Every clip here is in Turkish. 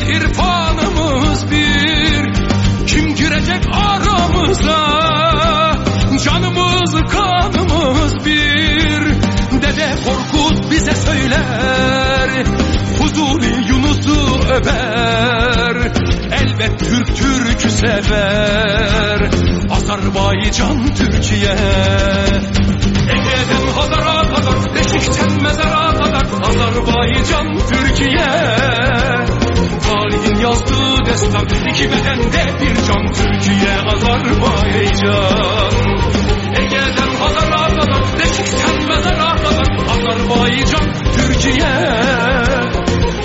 irfanımız bir. Kim girecek aramıza Canımız kanımız bir. Dede Korkut bize söyler Fuzuli Yunus'u över. Elbet Türk Türk'ü sever Azerbaycan Türkiye. Yazdığı destan. İki bedende bir can. Türkiye Azerbaycan Ege'den Beşik'ten mezara kadar Azerbaycan Türkiye.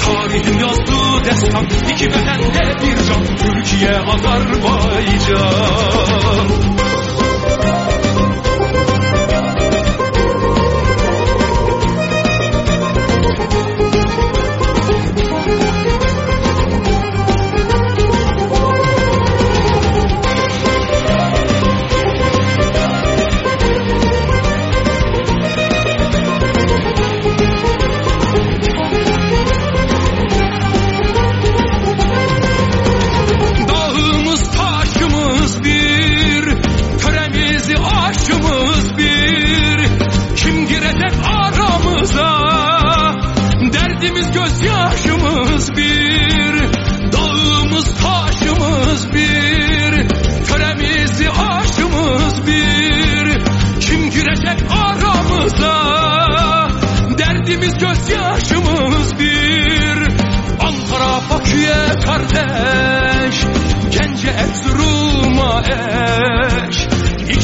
Tarihin yazdığı destan. İki bedende bir can. Türkiye Azerbaycan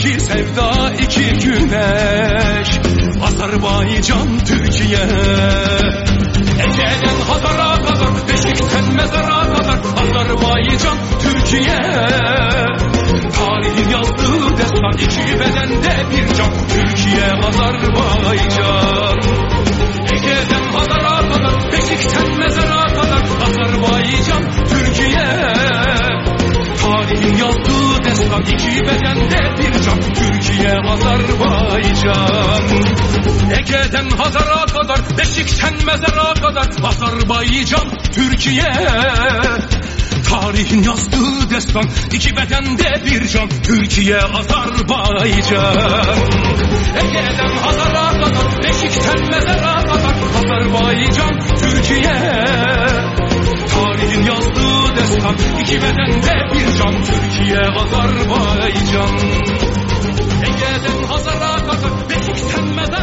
İki sevda iki güneş Azerbaycan Türkiye. Ege'den Hazar'a kadar Beşik'ten mezara kadar Azerbaycan Türkiye. Tarihin yazdığı destan iki bedende bir can Türkiye Azerbaycan destan iki bedende bir can Türkiye Azerbaycan Ege'den Hazar'a kadar Beşik'ten mezara kadar Azerbaycan Türkiye. Tarihin yazdığı destan iki bedende bir can Türkiye Azerbaycan. Ege'den Hazar'a kadar Beşik'ten mezara kadar Azerbaycan Türkiye. Tarihin yazdığı aşktan iki bedende bir can. Türkiye Azerbaycan Ege'den Hazar'a kadar Beşik'ten Medan